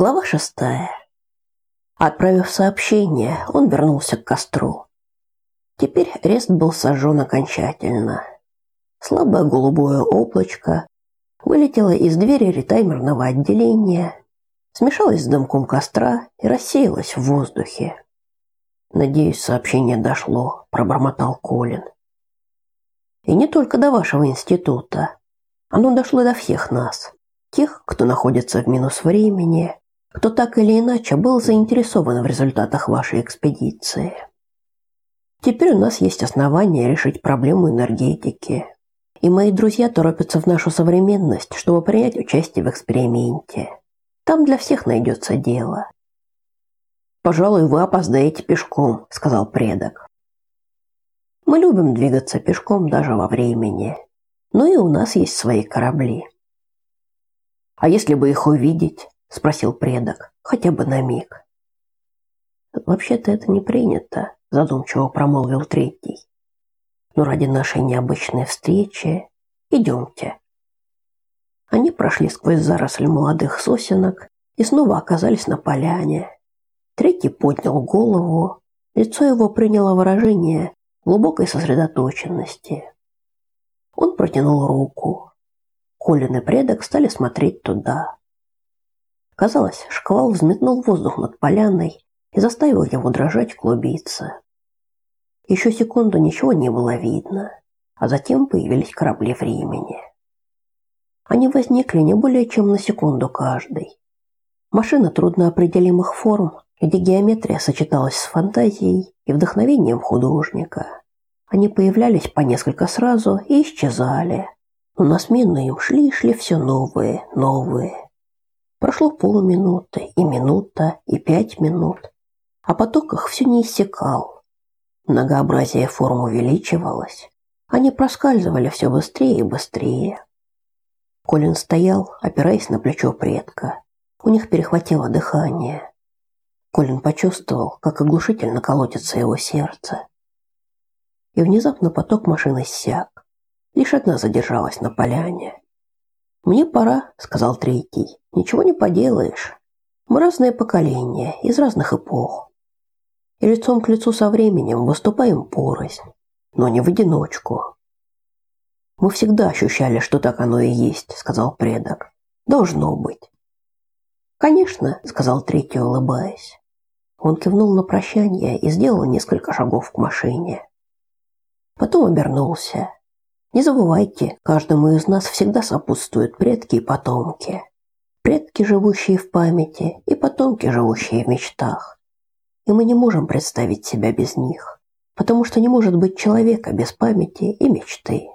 Глава шестая. Отправив сообщение, он вернулся к костру. Теперь рест был сожжен окончательно. Слабое голубое облачко вылетело из двери ретаймерного отделения, смешалось с дымком костра и рассеялось в воздухе. «Надеюсь, сообщение дошло», – пробормотал Колин. «И не только до вашего института. Оно дошло до всех нас, тех, кто находится в минус времени, кто так или иначе был заинтересован в результатах вашей экспедиции. Теперь у нас есть основания решить проблему энергетики. И мои друзья торопятся в нашу современность, чтобы принять участие в эксперименте. Там для всех найдется дело. Пожалуй, вы опоздаете пешком, сказал предок. Мы любим двигаться пешком даже во времени. Но и у нас есть свои корабли. А если бы их увидеть, спросил предок, хотя бы на миг. Вообще-то это не принято, задумчиво промолвил третий. Но ради нашей необычной встречи идемте. Они прошли сквозь заросли молодых сосенок и снова оказались на поляне. Третий поднял голову, лицо его приняло выражение глубокой сосредоточенности. Он протянул руку. Колин и предок стали смотреть туда. Казалось, шквал взметнул воздух над поляной и заставил его дрожать клубиться. Еще секунду ничего не было видно, а затем появились корабли времени. Они возникли не более чем на секунду каждый. Машина трудноопределимых форм, где геометрия сочеталась с фантазией и вдохновением художника. Они появлялись по несколько сразу и исчезали, но на смену им шли и шли все новые, новые. Прошло полминуты, и минута, и пять минут, а поток их все не иссякал. Многообразие форм увеличивалось. Они проскальзывали все быстрее и быстрее. Колин стоял, опираясь на плечо предка. У них перехватило дыхание. Колин почувствовал, как оглушительно колотится его сердце. И внезапно поток машины иссяк. Лишь одна задержалась на поляне. Мне пора, сказал третий. Ничего не поделаешь. Мы разные поколения, из разных эпох. И лицом к лицу со временем выступаем порознь, но не в одиночку. Мы всегда ощущали, что так оно и есть, сказал предок. Должно быть. Конечно, сказал третий, улыбаясь. Он кивнул на прощание и сделал несколько шагов к машине. Потом обернулся. Не забывайте, каждому из нас всегда сопутствуют предки и потомки. Предки, живущие в памяти, и потомки, живущие в мечтах. И мы не можем представить себя без них, потому что не может быть человека без памяти и мечты.